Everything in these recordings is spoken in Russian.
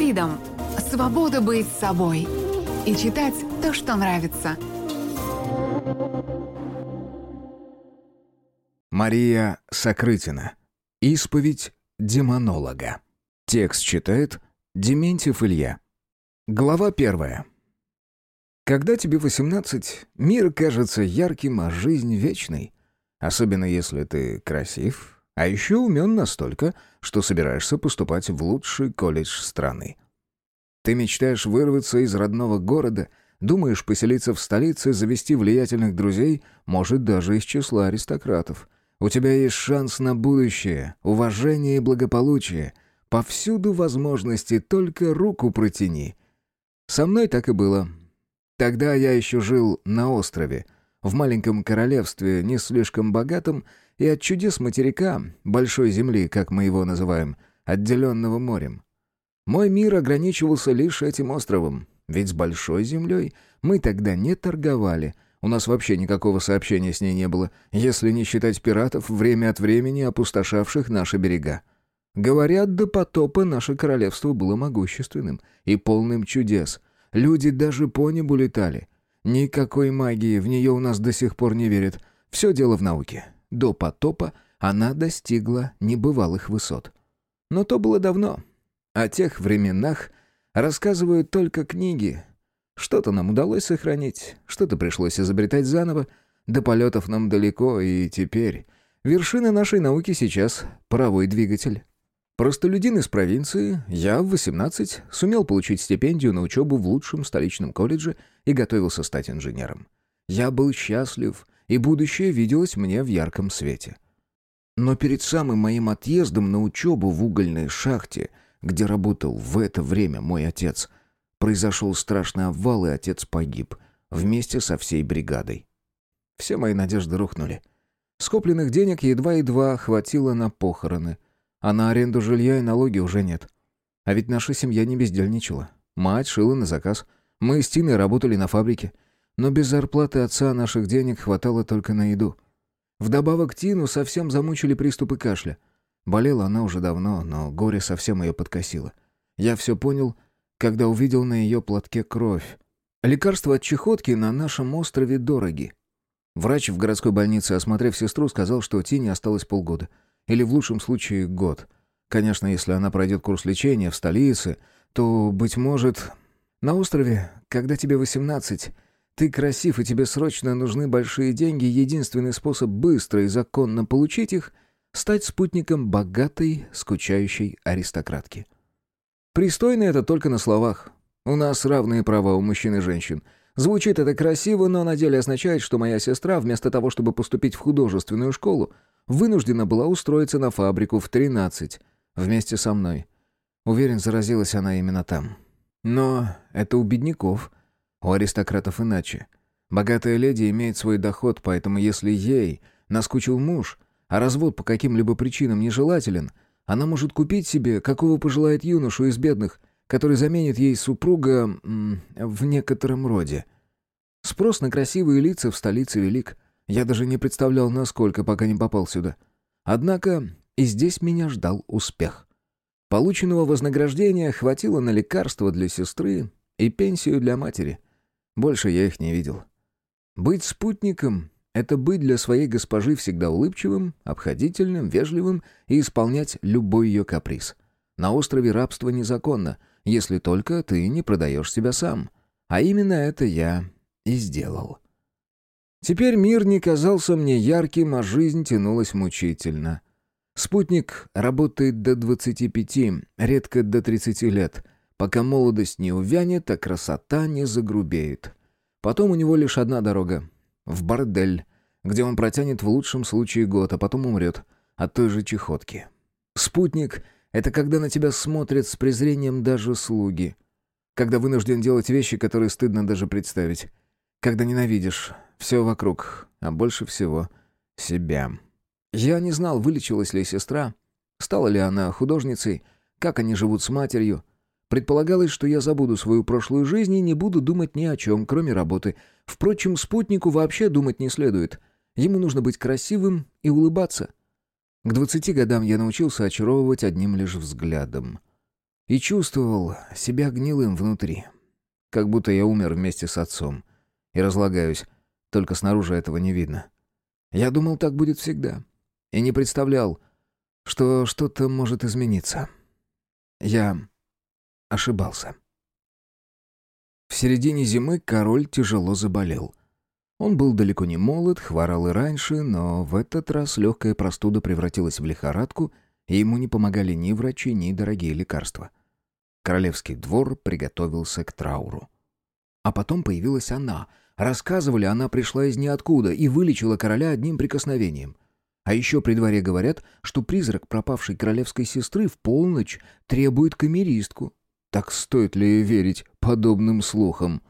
Freedom – свобода быть собой и читать то, что нравится. Мария Сокрытина. Исповедь демонолога. Текст читает Дементьев Илья. Глава первая. Когда тебе 18, мир кажется ярким, а жизнь вечной. Особенно если ты красив, а еще умен настолько, что собираешься поступать в лучший колледж страны. Ты мечтаешь вырваться из родного города, думаешь поселиться в столице, завести влиятельных друзей, может, даже из числа аристократов. У тебя есть шанс на будущее, уважение и благополучие. Повсюду возможности, только руку протяни. Со мной так и было. Тогда я еще жил на острове, в маленьком королевстве, не слишком богатом, и от чудес материка, большой земли, как мы его называем, отделенного морем. Мой мир ограничивался лишь этим островом, ведь с большой землей мы тогда не торговали, у нас вообще никакого сообщения с ней не было, если не считать пиратов, время от времени опустошавших наши берега. Говорят, до потопа наше королевство было могущественным и полным чудес. Люди даже по небу летали. Никакой магии в нее у нас до сих пор не верят. Все дело в науке. До потопа она достигла небывалых высот. Но то было давно. О тех временах рассказывают только книги, что-то нам удалось сохранить, что-то пришлось изобретать заново. До полетов нам далеко, и теперь... Вершина нашей науки сейчас — паровой двигатель. Простолюдин из провинции, я в 18 сумел получить стипендию на учебу в лучшем столичном колледже и готовился стать инженером. Я был счастлив, и будущее виделось мне в ярком свете. Но перед самым моим отъездом на учебу в угольной шахте, где работал в это время мой отец — Произошел страшный обвал, и отец погиб. Вместе со всей бригадой. Все мои надежды рухнули. Скопленных денег едва-едва хватило на похороны. А на аренду жилья и налоги уже нет. А ведь наша семья не бездельничала. Мать шила на заказ. Мы с Тиной работали на фабрике. Но без зарплаты отца наших денег хватало только на еду. Вдобавок Тину совсем замучили приступы кашля. Болела она уже давно, но горе совсем ее подкосило. Я все понял когда увидел на ее платке кровь. Лекарства от чехотки на нашем острове дороги. Врач в городской больнице, осмотрев сестру, сказал, что Тине осталось полгода. Или в лучшем случае год. Конечно, если она пройдет курс лечения в столице, то, быть может... На острове, когда тебе 18, ты красив и тебе срочно нужны большие деньги, единственный способ быстро и законно получить их — стать спутником богатой, скучающей аристократки. Пристойно это только на словах. У нас равные права у мужчин и женщин. Звучит это красиво, но на деле означает, что моя сестра, вместо того, чтобы поступить в художественную школу, вынуждена была устроиться на фабрику в 13, вместе со мной. Уверен, заразилась она именно там. Но это у бедняков. У аристократов иначе. Богатая леди имеет свой доход, поэтому если ей наскучил муж, а развод по каким-либо причинам нежелателен – она может купить себе, какого пожелает юношу из бедных, который заменит ей супруга в некотором роде. Спрос на красивые лица в столице велик. Я даже не представлял, насколько, пока не попал сюда. Однако и здесь меня ждал успех. Полученного вознаграждения хватило на лекарства для сестры и пенсию для матери. Больше я их не видел. Быть спутником это быть для своей госпожи всегда улыбчивым, обходительным, вежливым и исполнять любой ее каприз. На острове рабство незаконно, если только ты не продаешь себя сам. А именно это я и сделал. Теперь мир не казался мне ярким, а жизнь тянулась мучительно. Спутник работает до 25, редко до 30 лет, пока молодость не увянет, а красота не загрубеет. Потом у него лишь одна дорога в бордель, где он протянет в лучшем случае год, а потом умрет от той же чехотки. Спутник — это когда на тебя смотрят с презрением даже слуги. Когда вынужден делать вещи, которые стыдно даже представить. Когда ненавидишь все вокруг, а больше всего — себя. Я не знал, вылечилась ли сестра, стала ли она художницей, как они живут с матерью, Предполагалось, что я забуду свою прошлую жизнь и не буду думать ни о чем, кроме работы. Впрочем, спутнику вообще думать не следует. Ему нужно быть красивым и улыбаться. К двадцати годам я научился очаровывать одним лишь взглядом. и чувствовал себя гнилым внутри. Как будто я умер вместе с отцом. И разлагаюсь, только снаружи этого не видно. Я думал, так будет всегда. И не представлял, что что-то может измениться. Я ошибался. В середине зимы король тяжело заболел. Он был далеко не молод, хворал и раньше, но в этот раз легкая простуда превратилась в лихорадку, и ему не помогали ни врачи, ни дорогие лекарства. Королевский двор приготовился к трауру. А потом появилась она. Рассказывали, она пришла из ниоткуда и вылечила короля одним прикосновением. А еще при дворе говорят, что призрак пропавшей королевской сестры в полночь требует камеристку. Так стоит ли верить подобным слухам?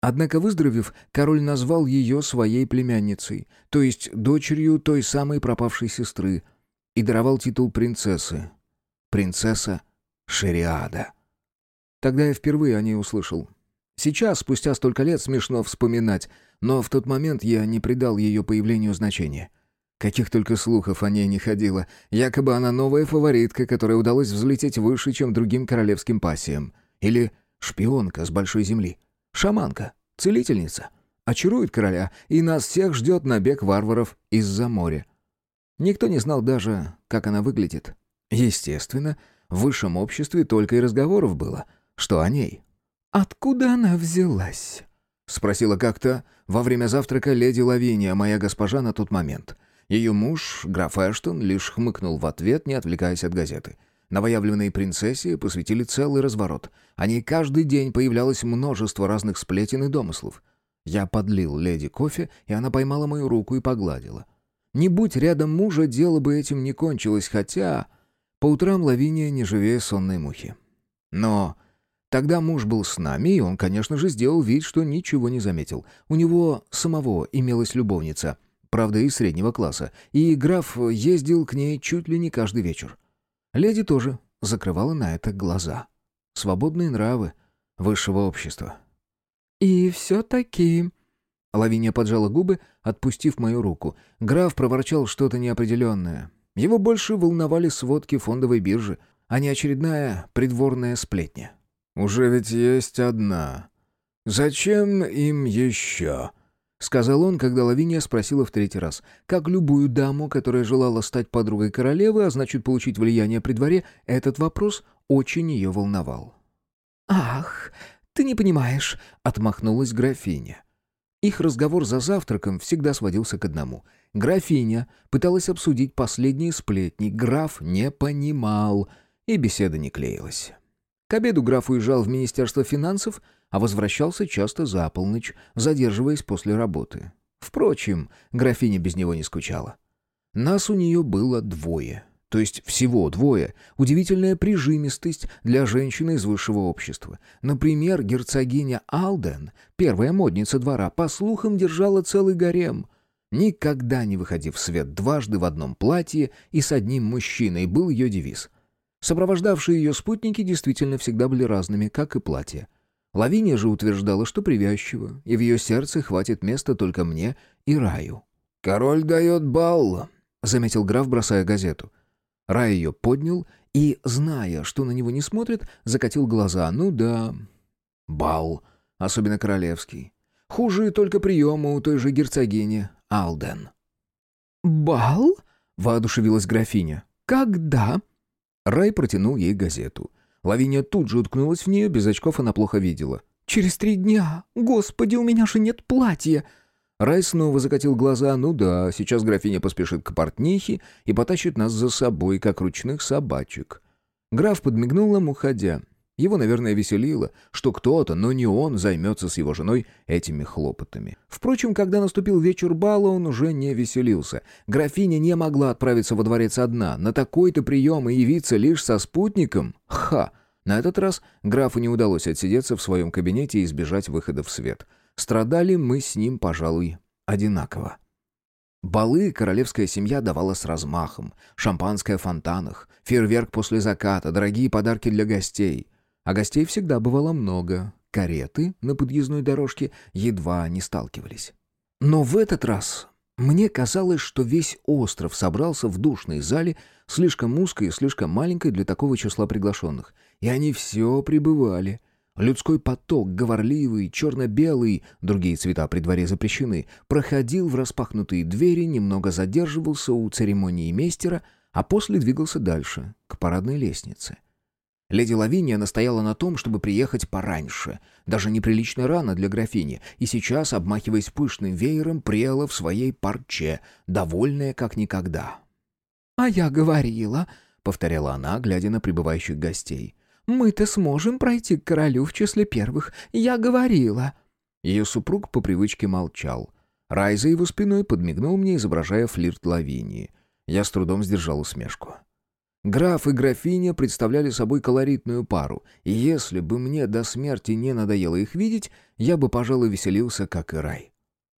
Однако, выздоровев, король назвал ее своей племянницей, то есть дочерью той самой пропавшей сестры, и даровал титул принцессы. Принцесса Шериада. Тогда я впервые о ней услышал. Сейчас, спустя столько лет, смешно вспоминать, но в тот момент я не придал ее появлению значения. Каких только слухов о ней не ходило. Якобы она новая фаворитка, которой удалось взлететь выше, чем другим королевским пассиям. Или шпионка с большой земли. Шаманка, целительница. Очарует короля, и нас всех ждет набег варваров из-за моря. Никто не знал даже, как она выглядит. Естественно, в высшем обществе только и разговоров было, что о ней. «Откуда она взялась?» — спросила как-то во время завтрака леди Лавиния, моя госпожа на тот момент — ее муж, граф Эштон, лишь хмыкнул в ответ, не отвлекаясь от газеты. Новоявленной принцессе посвятили целый разворот. О ней каждый день появлялось множество разных сплетен и домыслов. Я подлил леди кофе, и она поймала мою руку и погладила. Не будь рядом мужа, дело бы этим не кончилось, хотя... По утрам Лавиния не живее сонной мухи. Но тогда муж был с нами, и он, конечно же, сделал вид, что ничего не заметил. У него самого имелась любовница — правда, и среднего класса, и граф ездил к ней чуть ли не каждый вечер. Леди тоже закрывала на это глаза. Свободные нравы высшего общества. «И все-таки...» Лавиния поджала губы, отпустив мою руку. Граф проворчал что-то неопределенное. Его больше волновали сводки фондовой биржи, а не очередная придворная сплетня. «Уже ведь есть одна. Зачем им еще?» — сказал он, когда Лавиния спросила в третий раз. Как любую даму, которая желала стать подругой королевы, а значит получить влияние при дворе, этот вопрос очень ее волновал. «Ах, ты не понимаешь», — отмахнулась графиня. Их разговор за завтраком всегда сводился к одному. Графиня пыталась обсудить последние сплетни, граф не понимал, и беседа не клеилась. К обеду граф уезжал в Министерство финансов, а возвращался часто за полночь, задерживаясь после работы. Впрочем, графиня без него не скучала. Нас у нее было двое. То есть всего двое. Удивительная прижимистость для женщины из высшего общества. Например, герцогиня Алден, первая модница двора, по слухам держала целый гарем. Никогда не выходив в свет дважды в одном платье и с одним мужчиной был ее девиз. Сопровождавшие ее спутники действительно всегда были разными, как и платья. Лавиния же утверждала, что привязчива, и в ее сердце хватит места только мне и Раю. «Король дает бал», — заметил граф, бросая газету. Рай ее поднял и, зная, что на него не смотрят, закатил глаза. «Ну да, бал, особенно королевский. Хуже только приема у той же герцогини Алден». «Бал?» — воодушевилась графиня. «Когда?» Рай протянул ей газету. Лавиния тут же уткнулась в нее, без очков она плохо видела. «Через три дня! Господи, у меня же нет платья!» Рай снова закатил глаза. «Ну да, сейчас графиня поспешит к портнихе и потащит нас за собой, как ручных собачек». Граф подмигнул нам, уходя. Его, наверное, веселило, что кто-то, но не он, займется с его женой этими хлопотами. Впрочем, когда наступил вечер бала, он уже не веселился. Графиня не могла отправиться во дворец одна, на такой-то прием и явиться лишь со спутником. Ха! На этот раз графу не удалось отсидеться в своем кабинете и избежать выхода в свет. Страдали мы с ним, пожалуй, одинаково. Балы королевская семья давала с размахом. Шампанское в фонтанах, фейерверк после заката, дорогие подарки для гостей — а гостей всегда бывало много. Кареты на подъездной дорожке едва не сталкивались. Но в этот раз Мне казалось, что весь остров собрался в душной зале, слишком узкой и слишком маленькой для такого числа приглашенных. И они все прибывали. Людской поток, говорливый, черно-белый, другие цвета при дворе запрещены, проходил в распахнутые двери, немного задерживался у церемонии мейстера, а после двигался дальше, к парадной лестнице. Леди Лавиния настояла на том, чтобы приехать пораньше, даже неприлично рано для графини, и сейчас, обмахиваясь пышным веером, прела в своей парче, довольная как никогда. «А я говорила», — повторяла она, глядя на прибывающих гостей, мы-то сможем пройти к королю в числе первых, я говорила». Ее супруг по привычке молчал. Рай за его спиной подмигнул мне, изображая флирт Лавинии. Я с трудом сдержал усмешку. Граф и графиня представляли собой колоритную пару, и если бы мне до смерти не надоело их видеть, я бы, пожалуй, веселился, как и Рай.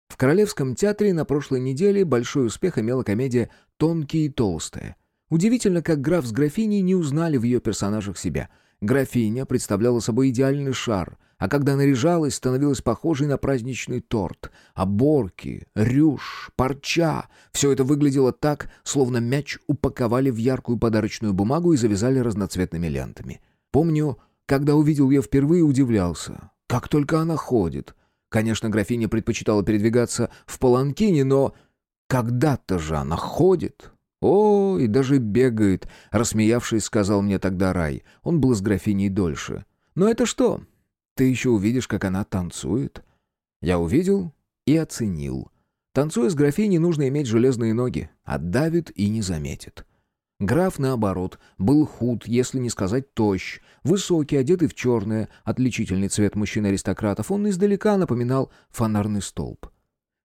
В Королевском театре на прошлой неделе большой успех имела комедия «Тонкие и толстые». Удивительно, как граф с графиней не узнали в ее персонажах себя — Графиня представляла собой идеальный шар, а когда наряжалась, становилась похожей на праздничный торт. Оборки, рюш, парча — все это выглядело так, словно мяч упаковали в яркую подарочную бумагу и завязали разноцветными лентами. Помню, когда увидел ее впервые, удивлялся. Как только она ходит. Конечно, графиня предпочитала передвигаться в паланкине, но когда-то же она ходит. «О, и даже бегает», — рассмеявшись, сказал мне тогда Рай. Он был с графиней дольше. «Но это что? Ты еще увидишь, как она танцует». Я увидел и оценил. Танцуя с графиней, нужно иметь железные ноги. Отдавит и не заметит. Граф, наоборот, был худ, если не сказать тощ. Высокий, одетый в черное, отличительный цвет мужчин-аристократов, он издалека напоминал фонарный столб.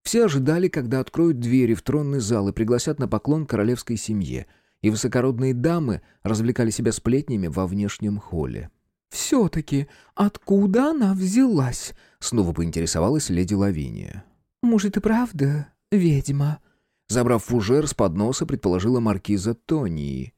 Все ожидали, когда откроют двери в тронный зал и пригласят на поклон королевской семье, и высокородные дамы развлекали себя сплетнями во внешнем холле. «Все-таки откуда она взялась?» — снова поинтересовалась леди Лавиния. «Может, и правда ведьма?» Забрав фужер с подноса, предположила маркиза Тонии.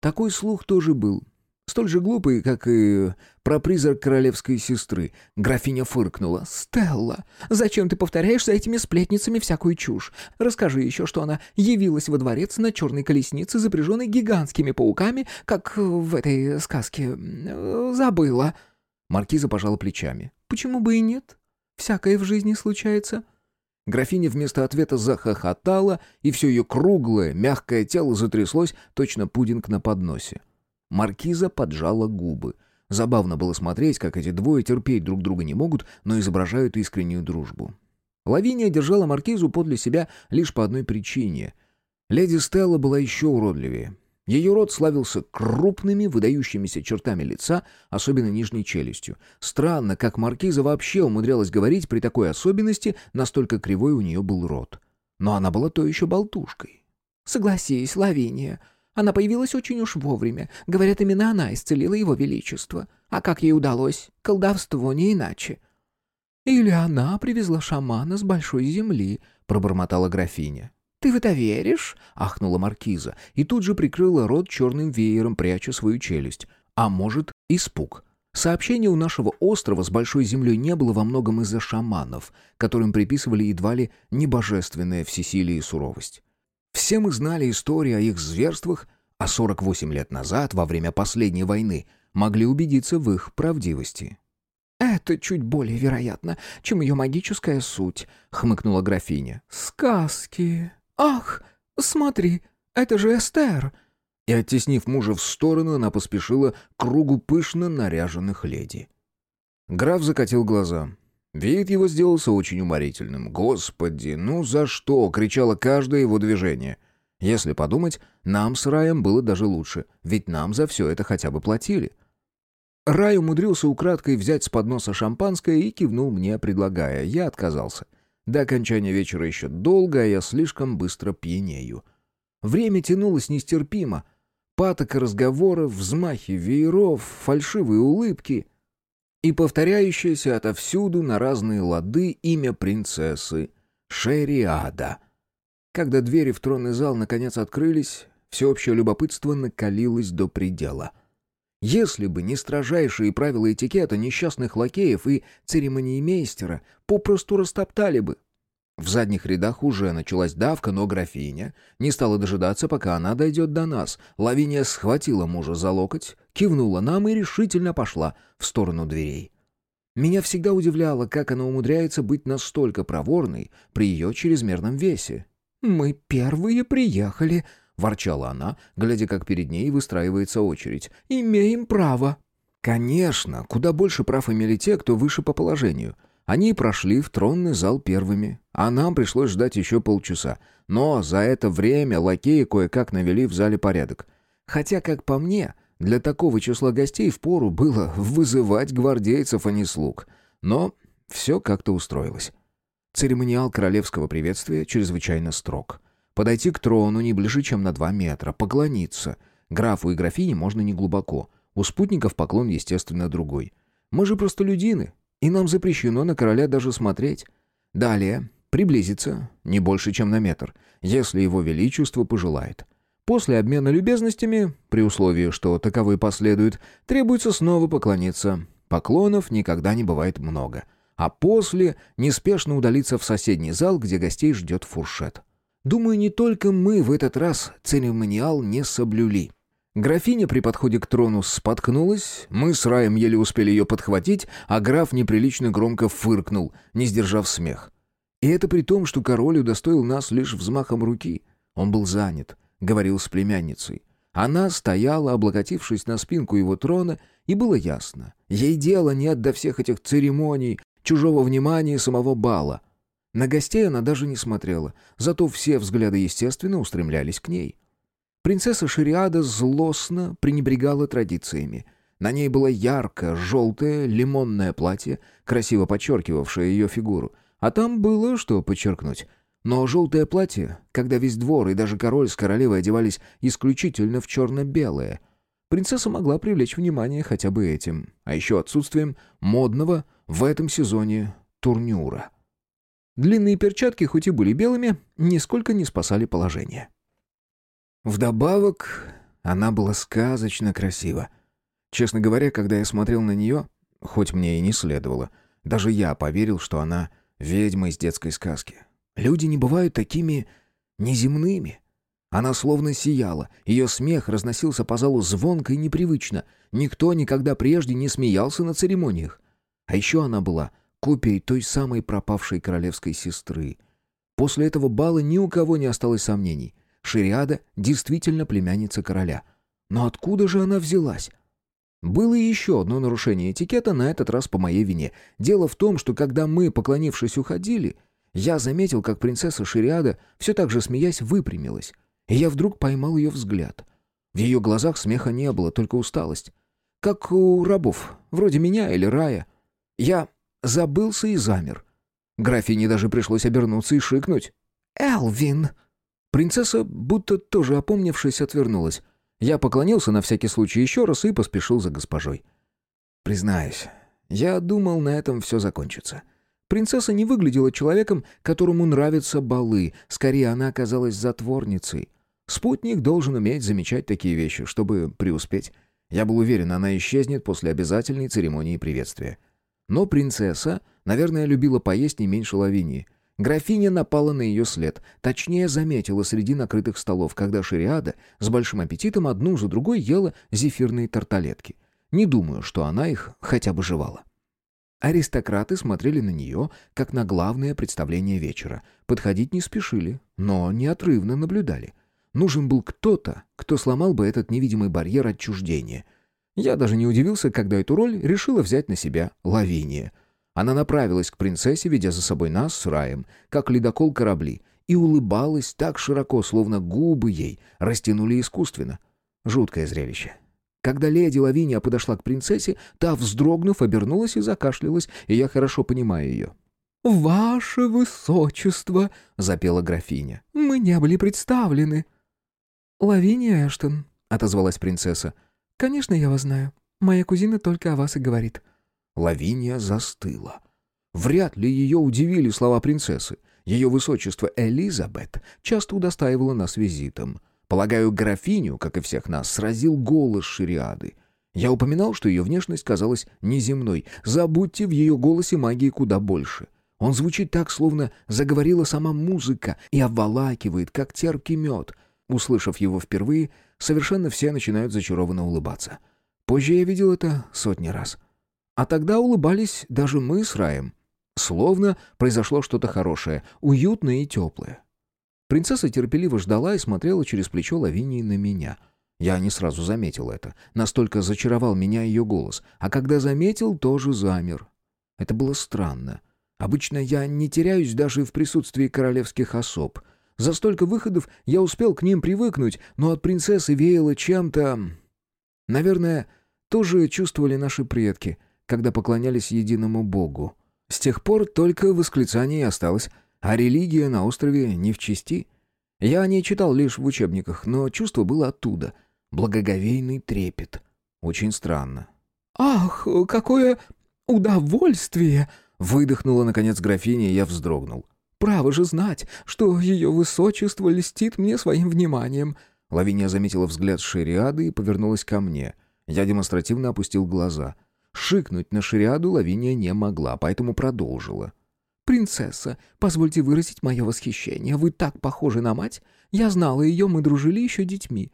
Такой слух тоже был. Столь же глупый, как и про призрак королевской сестры. Графиня фыркнула. «Стелла, зачем ты повторяешь за этими сплетницами всякую чушь? Расскажи еще, что она явилась во дворец на черной колеснице, запряженной гигантскими пауками, как в этой сказке. Забыла». Маркиза пожала плечами. «Почему бы и нет? Всякое в жизни случается». Графиня вместо ответа захохотала, и все ее круглое, мягкое тело затряслось, точно пудинг на подносе. Маркиза поджала губы. Забавно было смотреть, как эти двое терпеть друг друга не могут, но изображают искреннюю дружбу. Лавиния держала маркизу подле себя лишь по одной причине. Леди Стелла была еще уродливее. Ее рот славился крупными, выдающимися чертами лица, особенно нижней челюстью. Странно, как маркиза вообще умудрялась говорить при такой особенности, настолько кривой у нее был рот. Но она была то еще болтушкой. «Согласись, Лавиния, она появилась очень уж вовремя. Говорят, именно она исцелила его величество. А как ей удалось? Колдовство не иначе. «Или она привезла шамана с большой земли», — пробормотала графиня. «Ты в это веришь?» — ахнула маркиза, и тут же прикрыла рот черным веером, пряча свою челюсть. А может, испуг. Сообщения у нашего острова с большой землей не было во многом из-за шаманов, которым приписывали едва ли небожественное всесилие и суровость. Все мы знали истории о их зверствах, а 48 лет назад, во время последней войны, могли убедиться в их правдивости. «Это чуть более вероятно, чем ее магическая суть», — хмыкнула графиня. «Сказки! Ах, смотри, это же Эстер!» И, оттеснив мужа в сторону, она поспешила к кругу пышно наряженных леди. Граф закатил глаза. Вид его сделался очень уморительным. «Господи, ну за что?» — кричало каждое его движение. Если подумать, нам с Раем было даже лучше, ведь нам за все это хотя бы платили. Рай умудрился украдкой взять с подноса шампанское и кивнул мне, предлагая. Я отказался. До окончания вечера еще долго, а я слишком быстро пьянею. Время тянулось нестерпимо. Патока разговоров, взмахи вееров, фальшивые улыбки — и повторяющееся отовсюду на разные лады имя принцессы — Шериада. Когда двери в тронный зал наконец открылись, всеобщее любопытство накалилось до предела. Если бы не строжайшие правила этикета несчастных лакеев и церемониймейстера, попросту растоптали бы. В задних рядах уже началась давка, но графиня не стала дожидаться, пока она дойдет до нас. Лавиния схватила мужа за локоть, кивнула нам и решительно пошла в сторону дверей. Меня всегда удивляло, как она умудряется быть настолько проворной при ее чрезмерном весе. «Мы первые приехали», — ворчала она, глядя, как перед ней выстраивается очередь. «Имеем право». Конечно, куда больше прав имели те, кто выше по положению. Они прошли в тронный зал первыми, а нам пришлось ждать еще полчаса. Но за это время лакеи кое-как навели в зале порядок. Хотя, как по мне, для такого числа гостей впору было вызывать гвардейцев, а не слуг. Но все как-то устроилось. Церемониал королевского приветствия чрезвычайно строг. Подойти к трону не ближе, чем на два метра, поклониться. Графу и графине можно не глубоко. У спутников поклон, естественно, другой. Мы же просто людины, и нам запрещено на короля даже смотреть. Далее приблизиться, не больше, чем на метр, если его величество пожелает. После обмена любезностями, при условии, что таковые последуют, требуется снова поклониться. Поклонов никогда не бывает много. А после неспешно удалиться в соседний зал, где гостей ждет фуршет. Думаю, не только мы в этот раз церемониал не соблюли. Графиня при подходе к трону споткнулась, мы с Раем еле успели ее подхватить, а граф неприлично громко фыркнул, не сдержав смех. И это при том, что король удостоил нас лишь взмахом руки. Он был занят говорил с племянницей. Она стояла, облокотившись на спинку его трона, и было ясно. Ей дела нет до всех этих церемоний, чужого внимания и самого бала. На гостей она даже не смотрела, зато все взгляды, естественно, устремлялись к ней. Принцесса Шириада злостно пренебрегала традициями. На ней было яркое, желтое, лимонное платье, красиво подчеркивавшее ее фигуру. А там было что подчеркнуть. Но желтое платье, когда весь двор и даже король с королевой одевались исключительно в черно-белое, принцесса могла привлечь внимание хотя бы этим, а еще отсутствием модного в этом сезоне турнюра. Длинные перчатки, хоть и были белыми, нисколько не спасали положение. Вдобавок, она была сказочно красива. Честно говоря, когда я смотрел на нее, хоть мне и не следовало, даже я поверил, что она ведьма из детской сказки. Люди не бывают такими неземными. Она словно сияла, ее смех разносился по залу звонко и непривычно. Никто никогда прежде не смеялся на церемониях. А еще она была копией той самой пропавшей королевской сестры. После этого бала ни у кого не осталось сомнений. Шириада действительно племянница короля. Но откуда же она взялась? Было еще одно нарушение этикета, на этот раз по моей вине. Дело в том, что когда мы, поклонившись, уходили, я заметил, как принцесса Шириада, все так же смеясь, выпрямилась. И я вдруг поймал ее взгляд. В ее глазах смеха не было, только усталость. Как у рабов, вроде меня или Рая. Я забылся и замер. Графине даже пришлось обернуться и шикнуть. «Элвин!» Принцесса, будто тоже опомнившись, отвернулась. Я поклонился на всякий случай еще раз и поспешил за госпожой. Признаюсь, я думал, на этом все закончится. Принцесса не выглядела человеком, которому нравятся балы, скорее она оказалась затворницей. Спутник должен уметь замечать такие вещи, чтобы преуспеть. Я был уверен, она исчезнет после обязательной церемонии приветствия. Но принцесса, наверное, любила поесть не меньше лавинии. Графиня напала на ее след, точнее заметила среди накрытых столов, когда Шириада с большим аппетитом одну за другой ела зефирные тарталетки. Не думаю, что она их хотя бы жевала. Аристократы смотрели на нее, как на главное представление вечера. Подходить не спешили, но неотрывно наблюдали. Нужен был кто-то, кто сломал бы этот невидимый барьер отчуждения. Я даже не удивился, когда эту роль решила взять на себя Лавиния. Она направилась к принцессе, ведя за собой нас с Раем, как ледокол корабли, и улыбалась так широко, словно губы ей растянули искусственно. Жуткое зрелище. Когда леди Лавиния подошла к принцессе, та, вздрогнув, обернулась и закашлялась, и я хорошо понимаю ее. «Ваше высочество!» — запела графиня. «Мы не были представлены». «Лавиния Эштон», — отозвалась принцесса. «Конечно, я вас знаю. Моя кузина только о вас и говорит». Лавиния застыла. Вряд ли ее удивили слова принцессы. Ее высочество Элизабет часто удостаивала нас визитом. Полагаю, графиню, как и всех нас, сразил голос Шириады. Я упоминал, что ее внешность казалась неземной. Забудьте, в ее голосе магии куда больше. Он звучит так, словно заговорила сама музыка и обволакивает, как терпкий мед. Услышав его впервые, совершенно все начинают зачарованно улыбаться. Позже я видел это сотни раз. А тогда улыбались даже мы с Раем. Словно произошло что-то хорошее, уютное и теплое. Принцесса терпеливо ждала и смотрела через плечо Лавинии на меня. Я не сразу заметил это. Настолько зачаровал меня ее голос. А когда заметил, тоже замер. Это было странно. Обычно я не теряюсь даже в присутствии королевских особ. За столько выходов я успел к ним привыкнуть, но от принцессы веяло чем-то... Наверное, тоже чувствовали наши предки, когда поклонялись единому богу. С тех пор только восклицание осталось, а религия на острове не в чести. Я о ней читал лишь в учебниках, но чувство было оттуда. Благоговейный трепет. Очень странно. «Ах, какое удовольствие!» Выдохнула, наконец, графиня, и я вздрогнул. «Право же знать, что ее высочество льстит мне своим вниманием». Лавиния заметила взгляд шариады и повернулась ко мне. Я демонстративно опустил глаза. Шикнуть на шариаду Лавиния не могла, поэтому продолжила. «Принцесса, позвольте выразить мое восхищение. Вы так похожи на мать. Я знала ее, мы дружили еще детьми».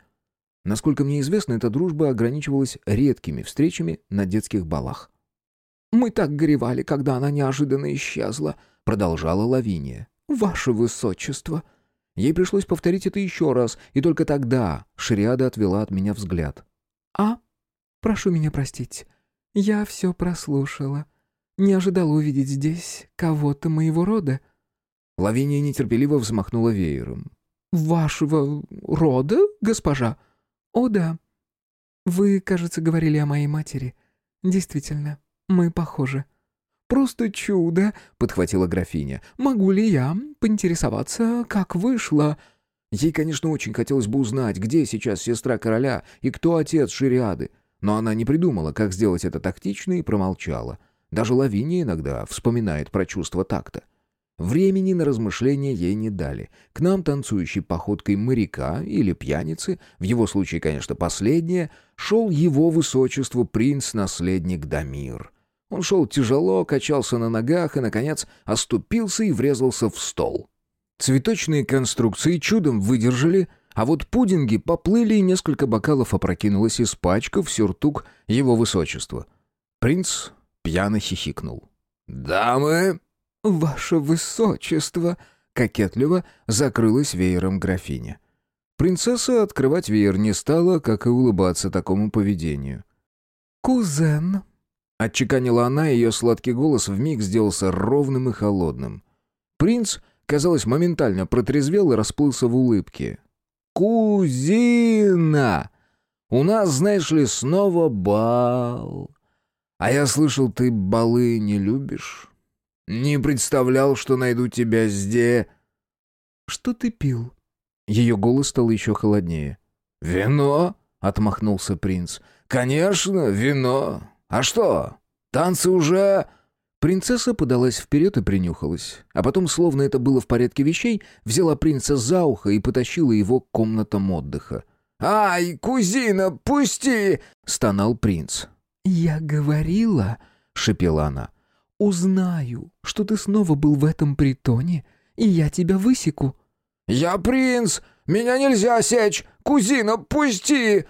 Насколько мне известно, эта дружба ограничивалась редкими встречами на детских балах. «Мы так горевали, когда она неожиданно исчезла», — продолжала Лавиния. «Ваше высочество». Ей пришлось повторить это еще раз, и только тогда Шриада отвела от меня взгляд. «А? Прошу меня простить. Я все прослушала. Не ожидала увидеть здесь кого-то моего рода». Лавиния нетерпеливо взмахнула веером. «Вашего рода, госпожа?» «О, да. Вы, кажется, говорили о моей матери. Действительно, мы похожи». «Просто чудо!» — подхватила графиня. «Могу ли я поинтересоваться, как вышло?» Ей, конечно, очень хотелось бы узнать, где сейчас сестра короля и кто отец Шириады, но она не придумала, как сделать это тактично и промолчала. Даже Лавиния иногда вспоминает про чувство такта. Времени на размышления ей не дали. К нам танцующей походкой моряка или пьяницы, в его случае, конечно, последнее, шел его высочество принц-наследник Дамир. Он шел тяжело, качался на ногах и, наконец, оступился и врезался в стол. Цветочные конструкции чудом выдержали, а вот пудинги поплыли, и несколько бокалов опрокинулось из пачка в сюртук его высочества. Принц пьяно хихикнул. «Дамы!» «Ваше высочество!» — кокетливо закрылась веером графиня. Принцесса открывать веер не стала, как и улыбаться такому поведению. «Кузен!» — отчеканила она, и ее сладкий голос вмиг сделался ровным и холодным. Принц, казалось, моментально протрезвел и расплылся в улыбке. «Кузина! У нас, знаешь ли, снова бал. А я слышал, ты балы не любишь?» Не представлял, что найду тебя здесь. Что ты пил? Ее голос стал еще холоднее. Вино? Отмахнулся принц. Конечно, вино. А что? Танцы уже... Принцесса подалась вперед и принюхалась, а потом, словно это было в порядке вещей, взяла принца за ухо и потащила его к комнатам отдыха. «Ай, кузина, пусти!» — стонал принц. «Я говорила», — шепела она, Узнаю, что ты снова был в этом притоне, и я тебя высеку». «Я принц! Меня нельзя сечь! Кузина, пусти!»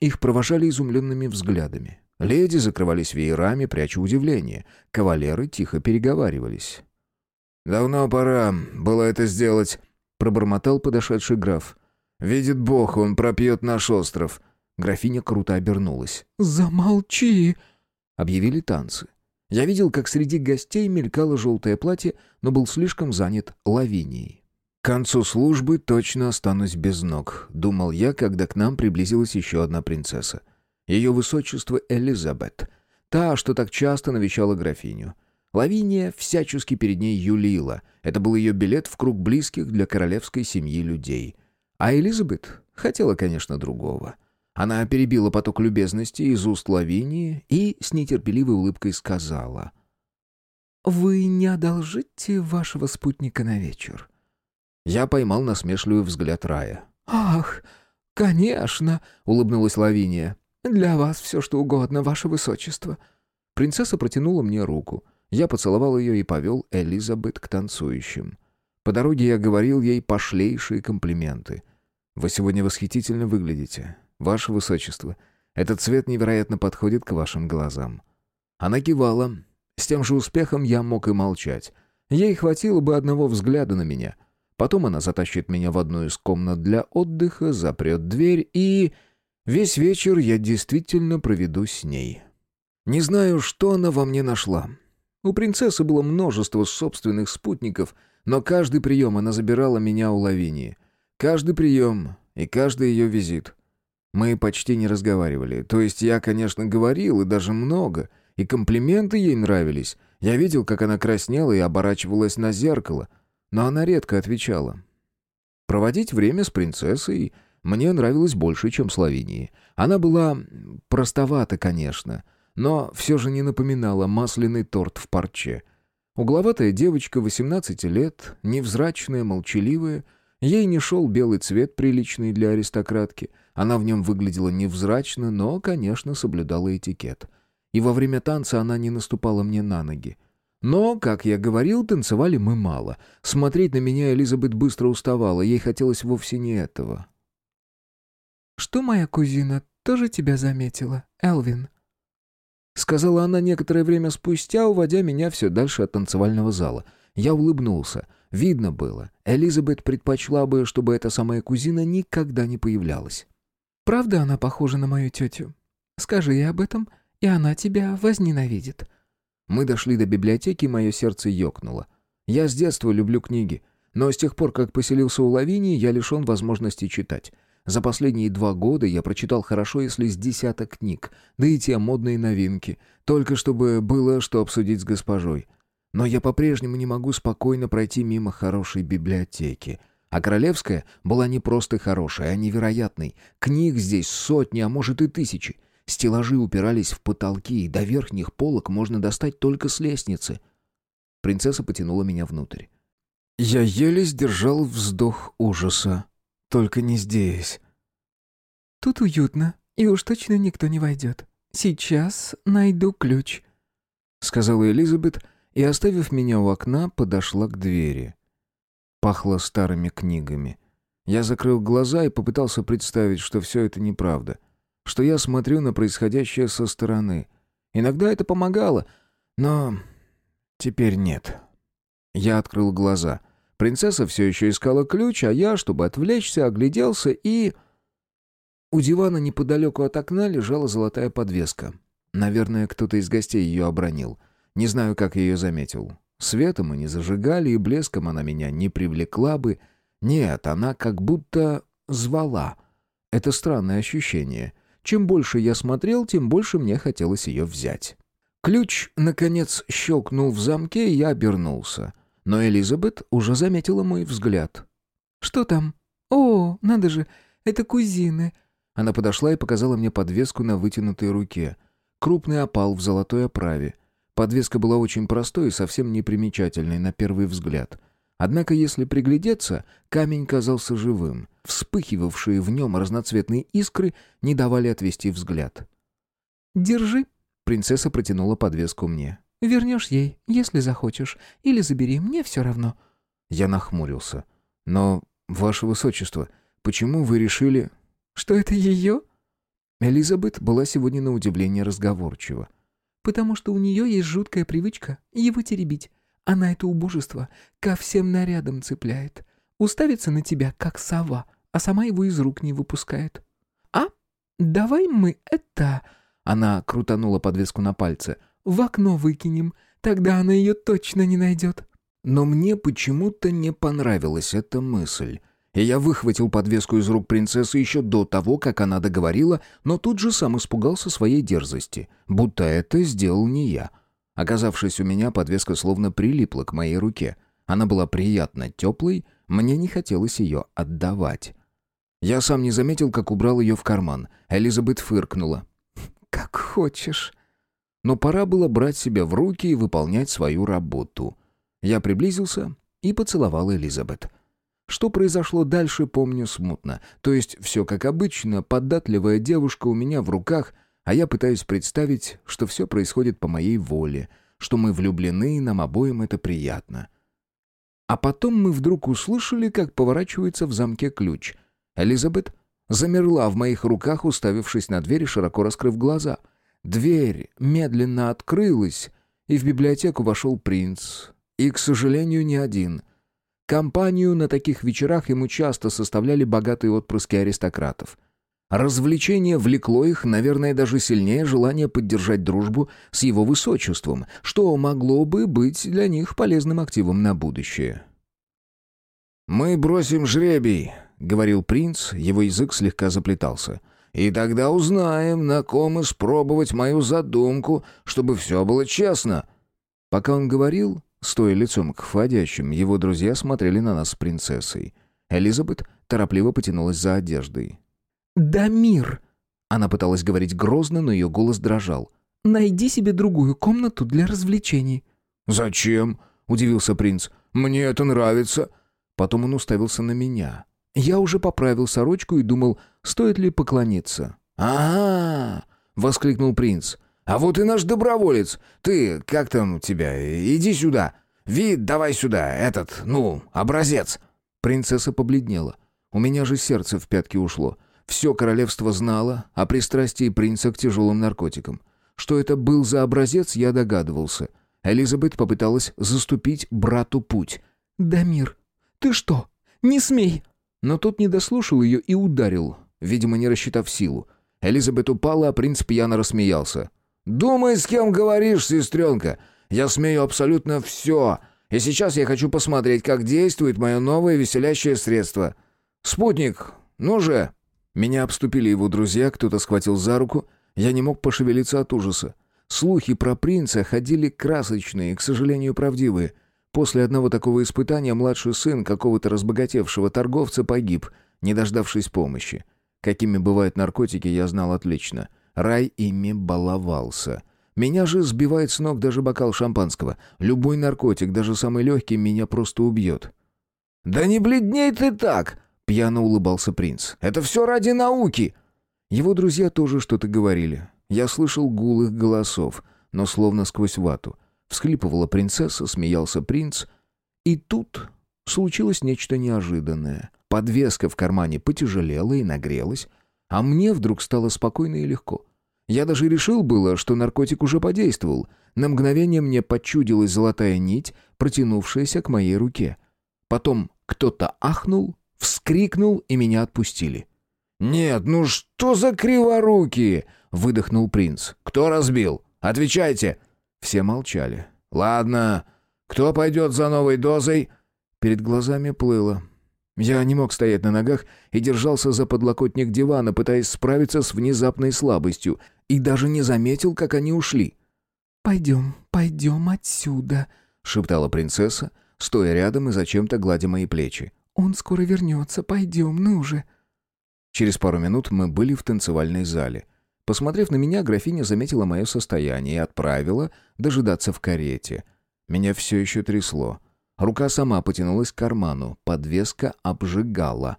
Их провожали изумленными взглядами. Леди закрывались веерами, пряча удивление. Кавалеры тихо переговаривались. «Давно пора было это сделать», — пробормотал подошедший граф. «Видит Бог, он пропьет наш остров». Графиня круто обернулась. «Замолчи!» Объявили танцы. Я видел, как среди гостей мелькало желтое платье, но был слишком занят лавинией. «К концу службы точно останусь без ног», — думал я, когда к нам приблизилась еще одна принцесса. Ее высочество Элизабет. Та, что так часто навещала графиню. Лавиния всячески перед ней юлила. Это был ее билет в круг близких для королевской семьи людей. А Элизабет хотела, конечно, другого. Она перебила поток любезности из уст Лавинии и с нетерпеливой улыбкой сказала. «Вы не одолжите вашего спутника на вечер?» Я поймал насмешливый взгляд Рая. «Ах, конечно!» — улыбнулась Лавиния. «Для вас все что угодно, ваше высочество». Принцесса протянула мне руку. Я поцеловал ее и повел Элизабет к танцующим. По дороге я говорил ей пошлейшие комплименты. «Вы сегодня восхитительно выглядите. Ваше Высочество, этот цвет невероятно подходит к вашим глазам». Она кивала. С тем же успехом я мог и молчать. Ей хватило бы одного взгляда на меня. Потом она затащит меня в одну из комнат для отдыха, запрет дверь и... Весь вечер я действительно проведу с ней. Не знаю, что она во мне нашла. У принцессы было множество собственных спутников, но каждый прием она забирала меня у Лавинии. Каждый прием и каждый ее визит. Мы почти не разговаривали. То есть я, конечно, говорил, и даже много, и комплименты ей нравились. Я видел, как она краснела и оборачивалась на зеркало, но она редко отвечала. Проводить время с принцессой мне нравилось больше, чем с Лавинией. Она была простовата, конечно, но все же не напоминала масляный торт в парче. Угловатая девочка, 18 лет, невзрачная, молчаливая. Ей не шел белый цвет, приличный для аристократки. Она в нем выглядела невзрачно, но, конечно, соблюдала этикет. И во время танца она не наступала мне на ноги. Но, как я говорил, танцевали мы мало. Смотреть на меня Элизабет быстро уставала, ей хотелось вовсе не этого. «Что моя кузина тоже тебя заметила, Элвин?» Сказала она некоторое время спустя, уводя меня все дальше от танцевального зала. Я улыбнулся. Видно было, Элизабет предпочла бы, чтобы эта самая кузина никогда не появлялась. «Правда она похожа на мою тетю? Скажи ей об этом, и она тебя возненавидит». Мы дошли до библиотеки, мое сердце ёкнуло. Я с детства люблю книги, но с тех пор, как поселился у Лавинии, я лишен возможности читать. За последние два года я прочитал хорошо, если с десяток книг, да и те модные новинки, только чтобы было что обсудить с госпожой. Но я по-прежнему не могу спокойно пройти мимо хорошей библиотеки. А Королевская была не просто хорошей, а невероятной. Книг здесь сотни, а может и тысячи. Стеллажи упирались в потолки, и до верхних полок можно достать только с лестницы. Принцесса потянула меня внутрь. Я еле сдержал вздох ужаса. Только не здесь. Тут уютно, и уж точно никто не войдет. Сейчас найду ключ», — сказала Элизабет, и, оставив меня у окна, подошла к двери. Пахло старыми книгами. Я закрыл глаза и попытался представить, что все это неправда, что я смотрю на происходящее со стороны. Иногда это помогало, но теперь нет. Я открыл глаза — Принцесса все еще искала ключ, а я, чтобы отвлечься, огляделся и... У дивана неподалеку от окна лежала золотая подвеска. Наверное, кто-то из гостей ее обронил. Не знаю, как ее заметил. Светом мы не зажигали, и блеском она меня не привлекла бы. Нет, она как будто звала. Это странное ощущение. Чем больше я смотрел, тем больше мне хотелось ее взять. Ключ, наконец, щелкнул в замке, и я обернулся — но Элизабет уже заметила мой взгляд. «Что там? О, надо же, это кузины». Она подошла и показала мне подвеску на вытянутой руке. Крупный опал в золотой оправе. Подвеска была очень простой и совсем непримечательной на первый взгляд. Однако, если приглядеться, камень казался живым. Вспыхивавшие в нем разноцветные искры не давали отвести взгляд. «Держи», — принцесса протянула подвеску мне. Вернешь ей, если захочешь, или забери, мне все равно». Я нахмурился. «Но, ваше высочество, почему вы решили...» «Что это ее?» Элизабет была сегодня на удивление разговорчива. «Потому что у нее есть жуткая привычка его теребить. Она это убожество ко всем нарядам цепляет. Уставится на тебя, как сова, а сама его из рук не выпускает. А? Давай мы это...» Она крутанула подвеску на пальце — в окно выкинем, тогда она ее точно не найдет». Но мне почему-то не понравилась эта мысль. И я выхватил подвеску из рук принцессы еще до того, как она договорила, но тут же сам испугался своей дерзости, будто это сделал не я. Оказавшись у меня, подвеска словно прилипла к моей руке. Она была приятно теплой, мне не хотелось ее отдавать. Я сам не заметил, как убрал ее в карман. Элизабет фыркнула. «Как хочешь». Но пора было брать себя в руки и выполнять свою работу. Я приблизился и поцеловал Элизабет. Что произошло дальше, помню смутно. То есть все как обычно, податливая девушка у меня в руках, а я пытаюсь представить, что все происходит по моей воле, что мы влюблены, и нам обоим это приятно. А потом мы вдруг услышали, как поворачивается в замке ключ. Элизабет замерла в моих руках, уставившись на дверь широко раскрыв глаза. Дверь медленно открылась, и в библиотеку вошел принц. И, к сожалению, не один. Компанию на таких вечерах ему часто составляли богатые отпрыски аристократов. Развлечение влекло их, наверное, даже сильнее желание поддержать дружбу с его высочеством, что могло бы быть для них полезным активом на будущее. «Мы бросим жребий», — говорил принц, его язык слегка заплетался. «И тогда узнаем, на ком испробовать мою задумку, чтобы все было честно». Пока он говорил, стоя лицом к входящим, его друзья смотрели на нас с принцессой. Элизабет торопливо потянулась за одеждой. «Дамир!» Она пыталась говорить грозно, но ее голос дрожал. «Найди себе другую комнату для развлечений». «Зачем?» — удивился принц. «Мне это нравится». Потом он уставился на меня. Я уже поправил сорочку и думал, стоит ли поклониться. «Ага!» — воскликнул принц. «А вот и наш доброволец. Ты, как там тебя? Иди сюда. Вид давай сюда, этот, ну, образец». Принцесса побледнела. У меня же сердце в пятки ушло. Все королевство знало о пристрастии принца к тяжелым наркотикам. Что это был за образец, я догадывался. Элизабет попыталась заступить брату путь. «Дамир, ты что? Не смей!» Но тот не дослушал ее и ударил, видимо, не рассчитав силу. Элизабет упала, а принц пьяно рассмеялся. «Думай, с кем говоришь, сестренка. Я смею абсолютно все. И сейчас я хочу посмотреть, как действует мое новое веселящее средство. Спутник, ну же!» Меня обступили его друзья, кто-то схватил за руку. Я не мог пошевелиться от ужаса. Слухи про принца ходили красочные, к сожалению, правдивые. После одного такого испытания младший сын какого-то разбогатевшего торговца погиб, не дождавшись помощи. Какими бывают наркотики, я знал отлично. Рай ими баловался. Меня же сбивает с ног даже бокал шампанского. Любой наркотик, даже самый легкий, меня просто убьет. «Да не бледней ты так!» Пьяно улыбался принц. «Это все ради науки!» Его друзья тоже что-то говорили. Я слышал гул их голосов, но словно сквозь вату. Всхлипывала принцесса, смеялся принц. И тут случилось нечто неожиданное. Подвеска в кармане потяжелела и нагрелась, а мне вдруг стало спокойно и легко. Я даже решил было, что наркотик уже подействовал. На мгновение мне почудилась золотая нить, протянувшаяся к моей руке. Потом кто-то ахнул, Вскрикнул, и меня отпустили. «Нет, ну что за криворукие?» — выдохнул принц. «Кто разбил? Отвечайте!» Все молчали. «Ладно, кто пойдет за новой дозой?» Перед глазами плыло. Я не мог стоять на ногах и держался за подлокотник дивана, пытаясь справиться с внезапной слабостью, и даже не заметил, как они ушли. «Пойдем, пойдем отсюда», — шептала принцесса, стоя рядом и зачем-то гладя мои плечи. «Он скоро вернется, пойдем, ну же». Через пару минут мы были в танцевальной зале. Посмотрев на меня, графиня заметила мое состояние и отправила дожидаться в карете. Меня все еще трясло. Рука сама потянулась к карману, подвеска обжигала.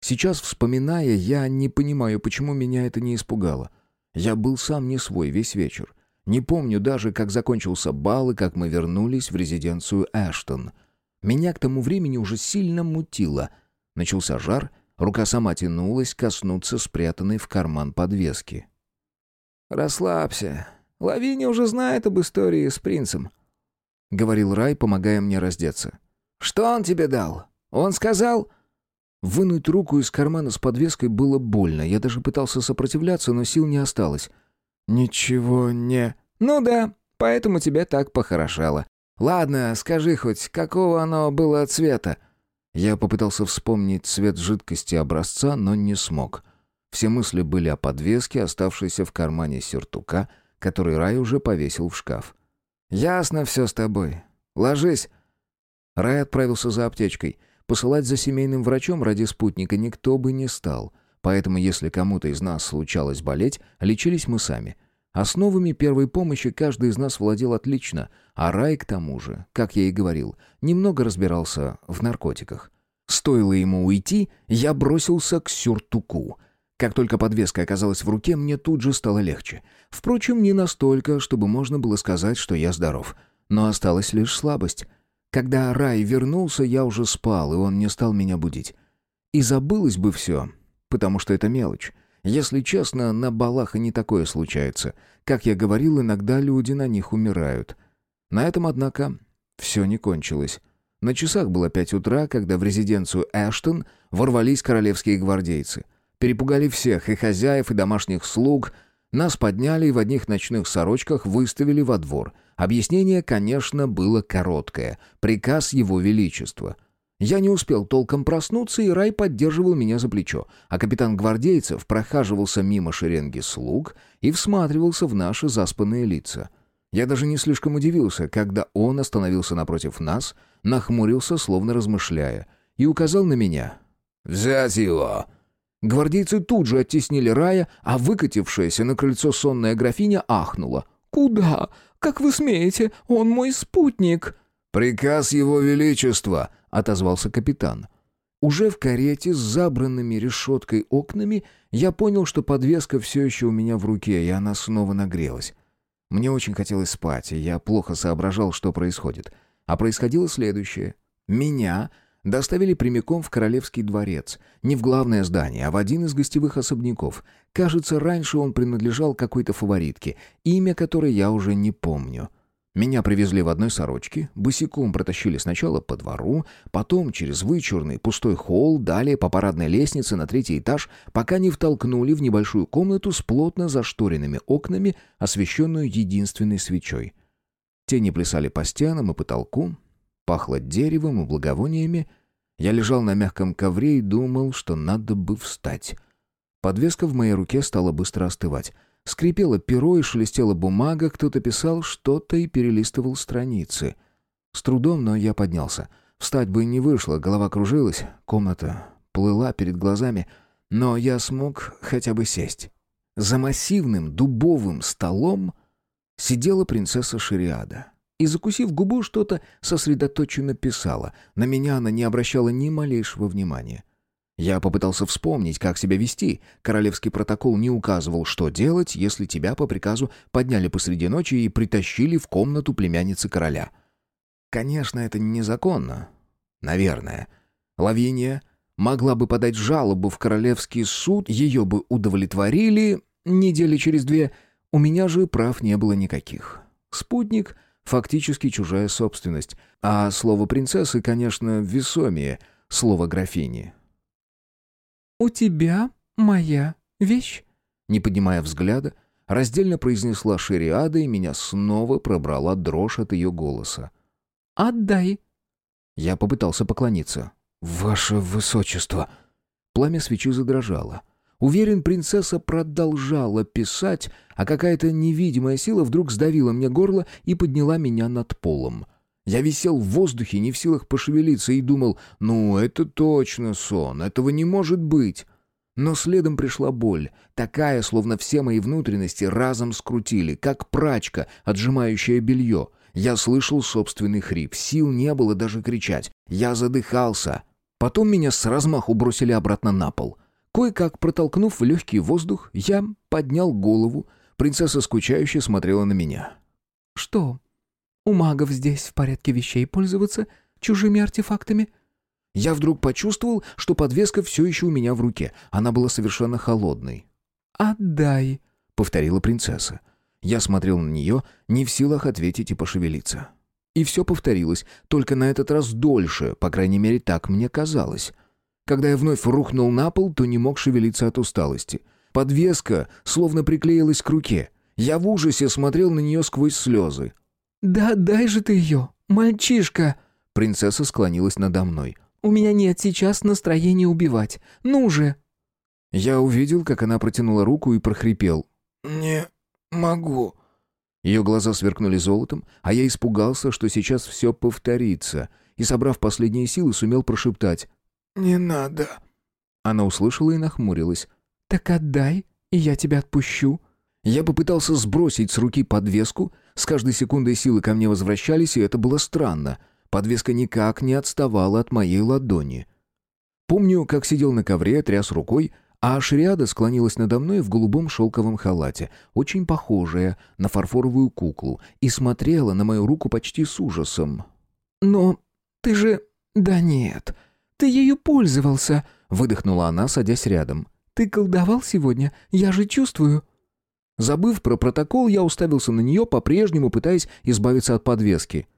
Сейчас, вспоминая, я не понимаю, почему меня это не испугало. Я был сам не свой весь вечер. Не помню даже, как закончился бал и как мы вернулись в резиденцию Эштон — меня к тому времени уже сильно мутило. Начался жар, рука сама тянулась коснуться спрятанной в карман подвески. «Расслабься. Лавиния уже знает об истории с принцем», — говорил Рай, помогая мне раздеться. «Что он тебе дал? Он сказал...» Вынуть руку из кармана с подвеской было больно. Я даже пытался сопротивляться, но сил не осталось. «Ничего не...» «Ну да, поэтому тебе так похорошало. «Ладно, скажи хоть, какого оно было цвета?» Я попытался вспомнить цвет жидкости образца, но не смог. Все мысли были о подвеске, оставшейся в кармане сюртука, который Рай уже повесил в шкаф. «Ясно все с тобой. Ложись». Рай отправился за аптечкой. Посылать за семейным врачом ради спутника никто бы не стал. Поэтому, если кому-то из нас случалось болеть, лечились мы сами. Основами первой помощи каждый из нас владел отлично, а Рай, к тому же, как я и говорил, немного разбирался в наркотиках. Стоило ему уйти, я бросился к сюртуку. Как только подвеска оказалась в руке, мне тут же стало легче. Впрочем, не настолько, чтобы можно было сказать, что я здоров. Но осталась лишь слабость. Когда Рай вернулся, я уже спал, и он не стал меня будить. И забылось бы все, потому что это мелочь. Если честно, на балах и не такое случается. Как я говорил, иногда люди на них умирают. На этом, однако, все не кончилось. На часах было пять утра, когда в резиденцию Эштон ворвались королевские гвардейцы. Перепугали всех, и хозяев, и домашних слуг. Нас подняли и в одних ночных сорочках выставили во двор. Объяснение, конечно, было короткое. Приказ Его Величества. Я не успел толком проснуться, и Рай поддерживал меня за плечо, а капитан гвардейцев прохаживался мимо шеренги слуг и всматривался в наши заспанные лица. Я даже не слишком удивился, когда он остановился напротив нас, нахмурился, словно размышляя, и указал на меня. «Взять его!» Гвардейцы тут же оттеснили Рая, а выкатившаяся на крыльцо сонная графиня ахнула. «Куда? Как вы смеете? Он мой спутник!» «Приказ его величества!» — отозвался капитан. Уже в карете с забранными решеткой окнами я понял, что подвеска все еще у меня в руке, и она снова нагрелась. Мне очень хотелось спать, и я плохо соображал, что происходит. А происходило следующее. Меня доставили прямиком в Королевский дворец. Не в главное здание, а в один из гостевых особняков. Кажется, раньше он принадлежал какой-то фаворитке, имя которой я уже не помню. Меня привезли в одной сорочке, босиком протащили сначала по двору, потом через вычурный пустой холл, далее по парадной лестнице на третий этаж, пока не втолкнули в небольшую комнату с плотно зашторенными окнами, освещенную единственной свечой. Тени плясали по стенам и потолку, Пахло деревом и благовониями. Я лежал на мягком ковре и думал, что надо бы встать. Подвеска в моей руке стала быстро остывать. Скрипело перо и шелестела бумага, кто-то писал что-то и перелистывал страницы. С трудом, но я поднялся. Встать бы не вышло, голова кружилась, комната плыла перед глазами, но я смог хотя бы сесть. За массивным дубовым столом сидела принцесса Шириада и, закусив губу, что-то сосредоточенно писала. На меня она не обращала ни малейшего внимания. Я попытался вспомнить, как себя вести. Королевский протокол не указывал, что делать, если тебя по приказу подняли посреди ночи и притащили в комнату племянницы короля. Конечно, это незаконно. Наверное. Лавиния могла бы подать жалобу в королевский суд, ее бы удовлетворили недели через две. У меня же прав не было никаких. Спутник фактически чужая собственность, а слово принцессы, конечно, весомее слова графини. «У тебя моя вещь?» Не поднимая взгляда, раздельно произнесла Шериада, и меня снова пробрала дрожь от ее голоса. «Отдай!» Я попытался поклониться. «Ваше высочество!» Пламя свечи задрожало. Уверен, принцесса продолжала писать, а какая-то невидимая сила вдруг сдавила мне горло и подняла меня над полом. Я висел в воздухе, не в силах пошевелиться, и думал, ну, это точно сон, этого не может быть. Но следом пришла боль, такая, словно все мои внутренности разом скрутили, как прачка, отжимающая белье. Я слышал собственный хрип, сил не было даже кричать. Я задыхался. Потом меня с размаху бросили обратно на пол. Кое-как протолкнув в легкий воздух, я поднял голову. Принцесса скучающе смотрела на меня. «Что? У магов здесь в порядке вещей пользоваться чужими артефактами?» Я вдруг почувствовал, что подвеска все еще у меня в руке. Она была совершенно холодной. «Отдай», — повторила принцесса. Я смотрел на нее, не в силах ответить и пошевелиться. И все повторилось, только на этот раз дольше, по крайней мере, так мне казалось. Когда я вновь рухнул на пол, то не мог шевелиться от усталости. Подвеска словно приклеилась к руке. Я в ужасе смотрел на нее сквозь слезы. «Да дай же ты ее, мальчишка!» Принцесса склонилась надо мной. «У меня нет сейчас настроения убивать. Ну же!» Я увидел, как она протянула руку и прохрипел. «Не могу». Ее глаза сверкнули золотом, а я испугался, что сейчас все повторится, и, собрав последние силы, сумел прошептать «Не надо». Она услышала и нахмурилась. «Так отдай, и я тебя отпущу». Я попытался сбросить с руки подвеску. С каждой секундой силы ко мне возвращались, и это было странно. Подвеска никак не отставала от моей ладони. Помню, как сидел на ковре, тряс рукой, а Шриада склонилась надо мной в голубом шелковом халате, очень похожая на фарфоровую куклу, и смотрела на мою руку почти с ужасом. «Но ты же...» «Да нет, ты ею пользовался», — выдохнула она, садясь рядом. «Ты колдовал сегодня, я же чувствую». Забыв про протокол, я уставился на нее, по-прежнему пытаясь избавиться от подвески.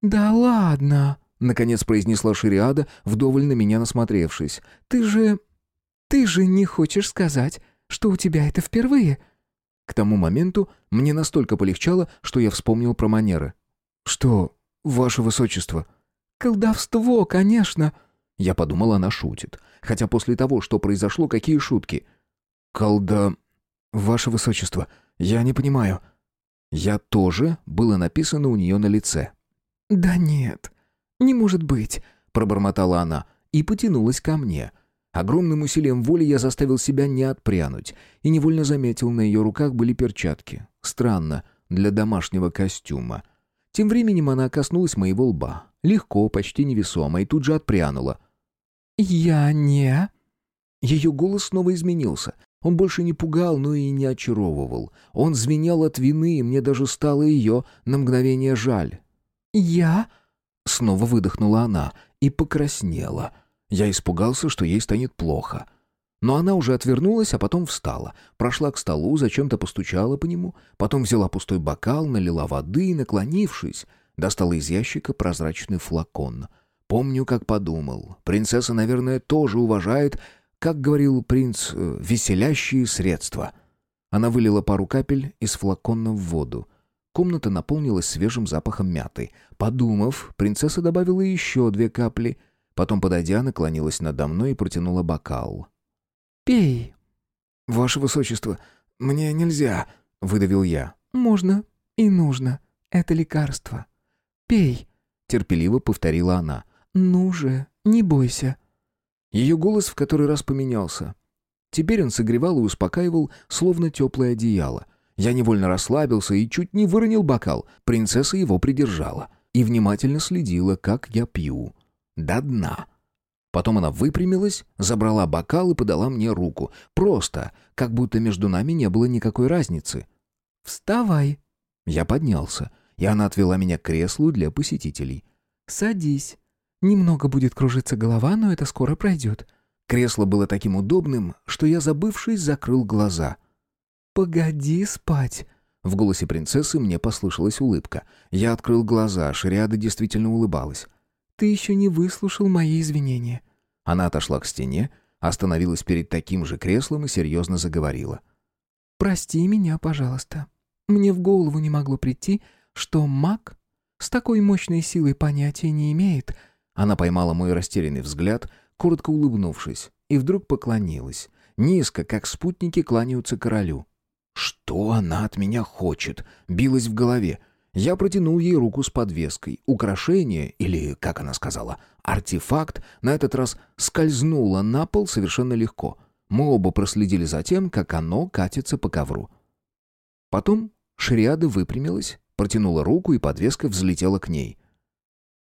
«Да ладно», — наконец произнесла Шириада, вдоволь на меня насмотревшись. «Ты же... ты же не хочешь сказать, что у тебя это впервые?» К тому моменту мне настолько полегчало, что я вспомнил про манеры. «Что, ваше высочество?» «Колдовство, конечно!» Я подумал, она шутит. Хотя после того, что произошло, какие шутки? «Колда... Ваше высочество, я не понимаю». «Я тоже» было написано у нее на лице. «Да нет, не может быть», — пробормотала она и потянулась ко мне. Огромным усилием воли я заставил себя не отпрянуть и невольно заметил, на ее руках были перчатки. Странно, для домашнего костюма. Тем временем она коснулась моего лба. Легко, почти невесомо, и тут же отпрянула. «Я не...» Ее голос снова изменился. Он больше не пугал, но и не очаровывал. Он звенел от вины, и мне даже стало ее на мгновение жаль. «Я...» Снова выдохнула она и покраснела. Я испугался, что ей станет плохо. Но она уже отвернулась, а потом встала. Прошла к столу, зачем-то постучала по нему, потом взяла пустой бокал, налила воды и, наклонившись, достала из ящика прозрачный флакон. Помню, как подумал. Принцесса, наверное, тоже уважает, как говорил принц, э, веселящие средства. Она вылила пару капель из флакона в воду. Комната наполнилась свежим запахом мяты. Подумав, принцесса добавила еще две капли. Потом, подойдя, наклонилась надо мной и протянула бокал. «Пей». «Ваше высочество, мне нельзя», — выдавил я. «Можно и нужно. Это лекарство. Пей», — терпеливо повторила она. «Ну же, не бойся». Ее голос в который раз поменялся. Теперь он согревал и успокаивал, словно теплое одеяло. Я невольно расслабился и чуть не выронил бокал. Принцесса его придержала и внимательно следила, как я пью. До дна. Потом она выпрямилась, забрала бокал и подала мне руку. Просто, как будто между нами не было никакой разницы. «Вставай!» Я поднялся, и она отвела меня к креслу для посетителей. «Садись. Немного будет кружиться голова, но это скоро пройдет». Кресло было таким удобным, что я, забывшись, закрыл глаза. «Погоди спать!» В голосе принцессы мне послышалась улыбка. Я открыл глаза, Шриада действительно улыбалась. Ты еще не выслушал мои извинения». Она отошла к стене, остановилась перед таким же креслом и серьезно заговорила. «Прости меня, пожалуйста. Мне в голову не могло прийти, что маг с такой мощной силой понятия не имеет». Она поймала мой растерянный взгляд, коротко улыбнувшись, и вдруг поклонилась. Низко, как спутники кланяются королю. «Что она от меня хочет?» Билась в голове. Я протянул ей руку с подвеской. Украшение, или, как она сказала, артефакт, на этот раз скользнуло на пол совершенно легко. Мы оба проследили за тем, как оно катится по ковру. Потом Шриада выпрямилась, протянула руку, и подвеска взлетела к ней.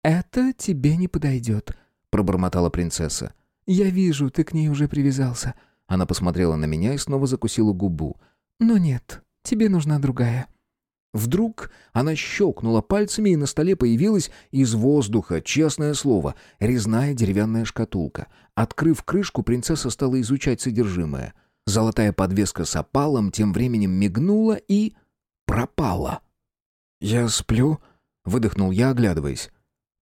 «Это тебе не подойдет», — пробормотала принцесса. «Я вижу, ты к ней уже привязался». Она посмотрела на меня и снова закусила губу. «Но нет, тебе нужна другая». Вдруг она щелкнула пальцами, и на столе появилась из воздуха, честное слово, резная деревянная шкатулка. Открыв крышку, принцесса стала изучать содержимое. Золотая подвеска с опалом тем временем мигнула и... пропала. «Я сплю?» — выдохнул я, оглядываясь.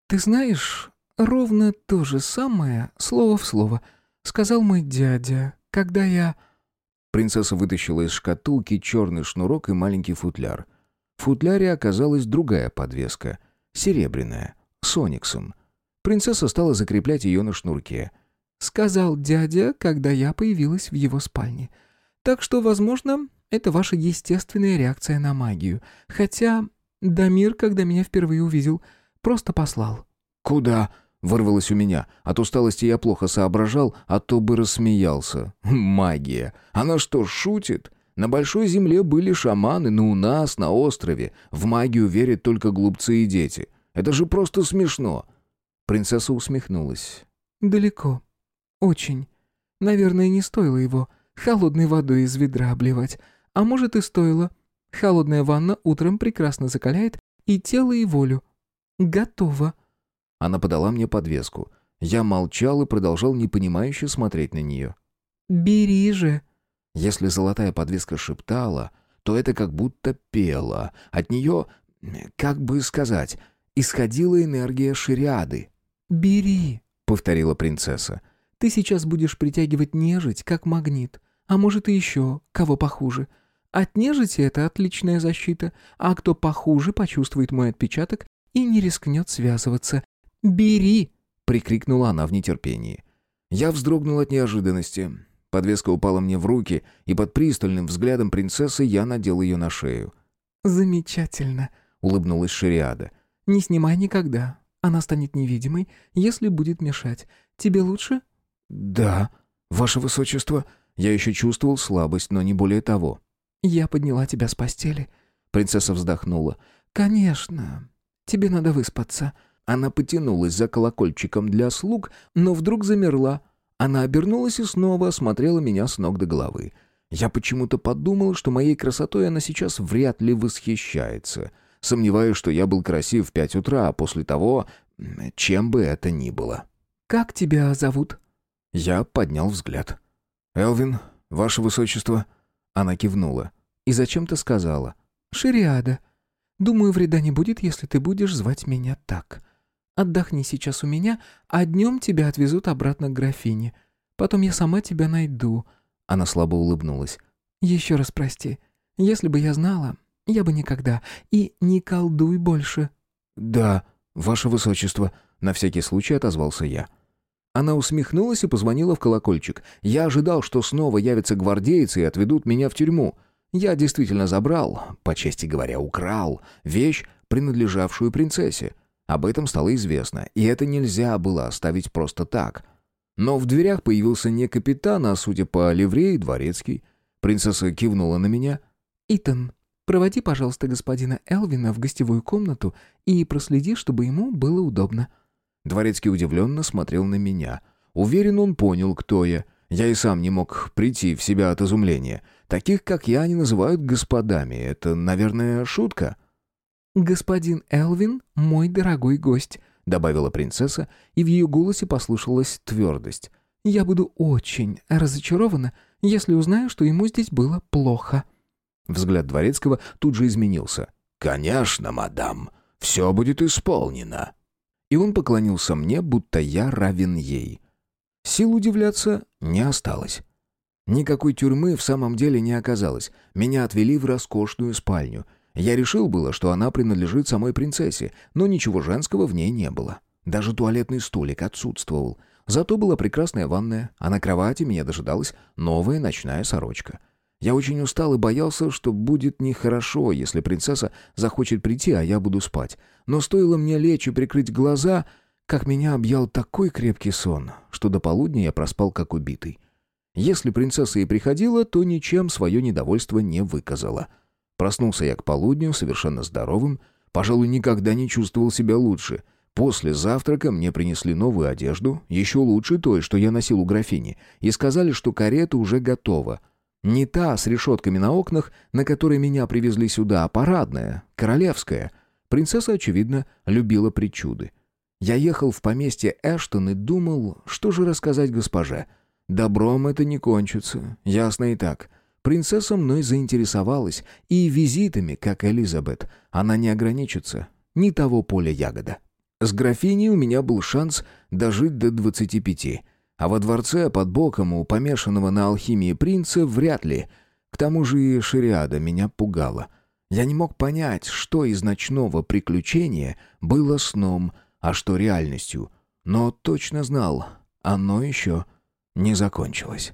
«Ты знаешь, ровно то же самое, слово в слово, сказал мой дядя, когда я...» Принцесса вытащила из шкатулки черный шнурок и маленький футляр — в футляре оказалась другая подвеска, серебряная, с ониксом. Принцесса стала закреплять ее на шнурке. «Сказал дядя, когда я появилась в его спальне. Так что, возможно, это ваша естественная реакция на магию. Хотя Дамир, когда меня впервые увидел, просто послал». «Куда?» — вырвалось у меня. От усталости я плохо соображал, а то бы рассмеялся. «Магия! Она что, шутит?» На большой земле были шаманы, но у нас, на острове, в магию верят только глупцы и дети. Это же просто смешно!» Принцесса усмехнулась. «Далеко. Очень. Наверное, не стоило его холодной водой из ведра обливать. А может и стоило. Холодная ванна утром прекрасно закаляет и тело, и волю. Готово. Она подала мне подвеску. Я молчал и продолжал непонимающе смотреть на нее. «Бери же». Если золотая подвеска шептала, то это как будто пела. От нее, как бы сказать, исходила энергия шариады. «Бери», — повторила принцесса. «Ты сейчас будешь притягивать нежить, как магнит. А может и еще, кого похуже. От нежити это отличная защита, а кто похуже почувствует мой отпечаток и не рискнет связываться. Бери!» — прикрикнула она в нетерпении. Я вздрогнул от неожиданности. Подвеска упала мне в руки, и под пристальным взглядом принцессы я надел ее на шею. «Замечательно», — улыбнулась Шариада. «Не снимай никогда. Она станет невидимой, если будет мешать. Тебе лучше?» «Да, ваше высочество». Я еще чувствовал слабость, но не более того. «Я подняла тебя с постели». Принцесса вздохнула. «Конечно. Тебе надо выспаться». Она потянулась за колокольчиком для слуг, но вдруг замерла. Она обернулась и снова осмотрела меня с ног до головы. Я почему-то подумал, что моей красотой она сейчас вряд ли восхищается. Сомневаюсь, что я был красив в пять утра, а после того, чем бы это ни было. «Как тебя зовут?» Я поднял взгляд. «Элвин, ваше высочество». Она кивнула и зачем-то сказала. «Шириада. Думаю, вреда не будет, если ты будешь звать меня так. Отдохни сейчас у меня, а днем тебя отвезут обратно к графине. Потом я сама тебя найду». Она слабо улыбнулась. «Еще раз прости. Если бы я знала, я бы никогда. И не колдуй больше». «Да, ваше высочество», — на всякий случай отозвался я. Она усмехнулась и позвонила в колокольчик. Я ожидал, что снова явятся гвардейцы и отведут меня в тюрьму. Я действительно забрал, по чести говоря, украл, вещь, принадлежавшую принцессе. Об этом стало известно, и это нельзя было оставить просто так. Но в дверях появился не капитан, а, судя по ливреи, дворецкий. Принцесса кивнула на меня. «Итан, проводи, пожалуйста, господина Элвина в гостевую комнату и проследи, чтобы ему было удобно». Дворецкий удивленно смотрел на меня. Уверен, он понял, кто я. Я и сам не мог прийти в себя от изумления. Таких, как я, они называют господами. Это, наверное, шутка. «Господин Элвин — мой дорогой гость», — добавила принцесса, и в ее голосе послышалась твердость. «Я буду очень разочарована, если узнаю, что ему здесь было плохо». Взгляд дворецкого тут же изменился. «Конечно, мадам, все будет исполнено». И он поклонился мне, будто я равен ей. Сил удивляться не осталось. Никакой тюрьмы в самом деле не оказалось. Меня отвели в роскошную спальню. Я решил было, что она принадлежит самой принцессе, но ничего женского в ней не было. Даже туалетный столик отсутствовал. Зато была прекрасная ванная, а на кровати меня дожидалась новая ночная сорочка. Я очень устал и боялся, что будет нехорошо, если принцесса захочет прийти, а я буду спать. Но стоило мне лечь и прикрыть глаза, как меня объял такой крепкий сон, что до полудня я проспал как убитый. Если принцесса и приходила, то ничем свое недовольство не выказала. Проснулся я к полудню, совершенно здоровым, пожалуй, никогда не чувствовал себя лучше. После завтрака мне принесли новую одежду, еще лучше той, что я носил у графини, и сказали, что карета уже готова — не та с решетками на окнах, на которой меня привезли сюда, а парадная, королевская. Принцесса, очевидно, любила причуды. Я ехал в поместье Эштон и думал, что же рассказать госпоже. Добром это не кончится, ясно и так. Принцесса мной заинтересовалась, и визитами, как Элизабет, она не ограничится. Ни того поля ягода. С графиней у меня был шанс дожить до двадцати пяти — а во дворце под боком у помешанного на алхимии принца вряд ли. К тому же и шариада меня пугала. Я не мог понять, что из ночного приключения было сном, а что реальностью. Но точно знал, оно еще не закончилось.